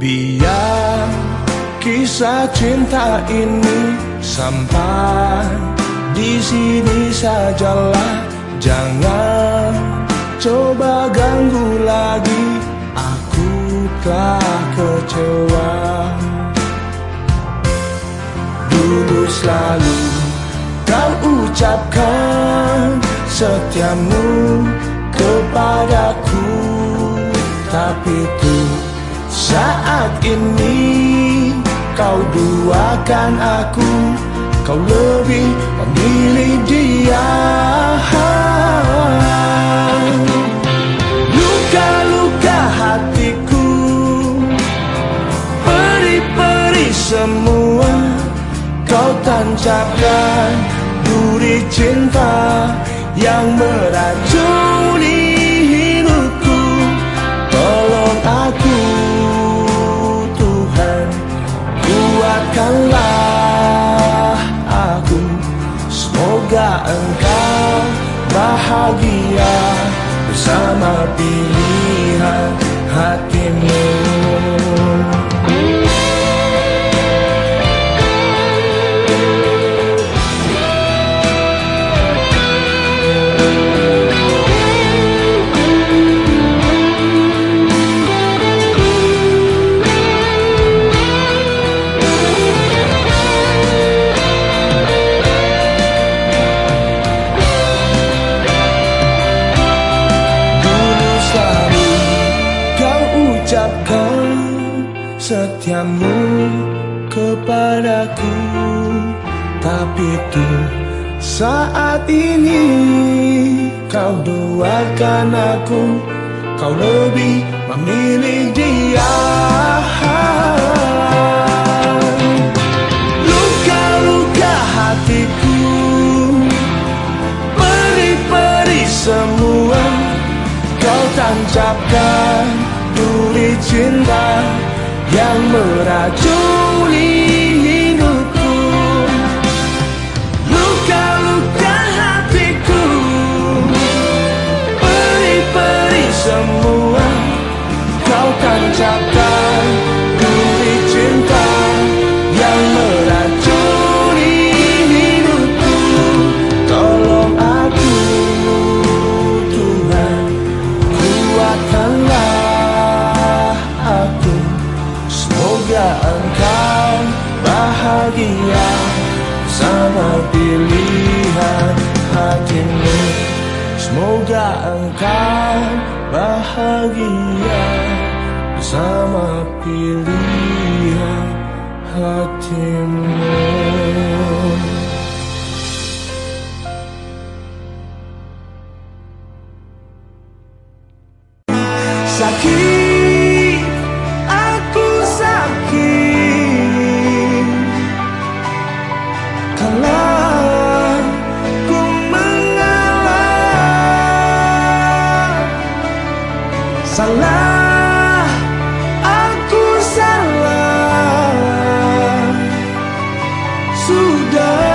Biar kisah cinta ini sampai di sini sajalah. Jangan coba ganggu lagi. Aku telah kecewa. Dulu selalu kau ucapkan setiamu kepadaku. Tapi tuh saat ini kau duakan aku Kau lebih memilih dia. Luka-luka hatiku Peri-peri semua Kau tancapkan. Duri cinta Yang meracuni engkau bahagia bersama pilihan setiamu kepadaku Tapi tuh saat ini kau doakan aku Kau lebih memilih dia. Luka-luka hatiku Peri-peri semua Kau tancapkan cinta yang meracuni bahagia sama pilihan hatimu. Semoga engkau bahagia bersama pilihan hatimu. Sakit, Salah, aku salah. Sudah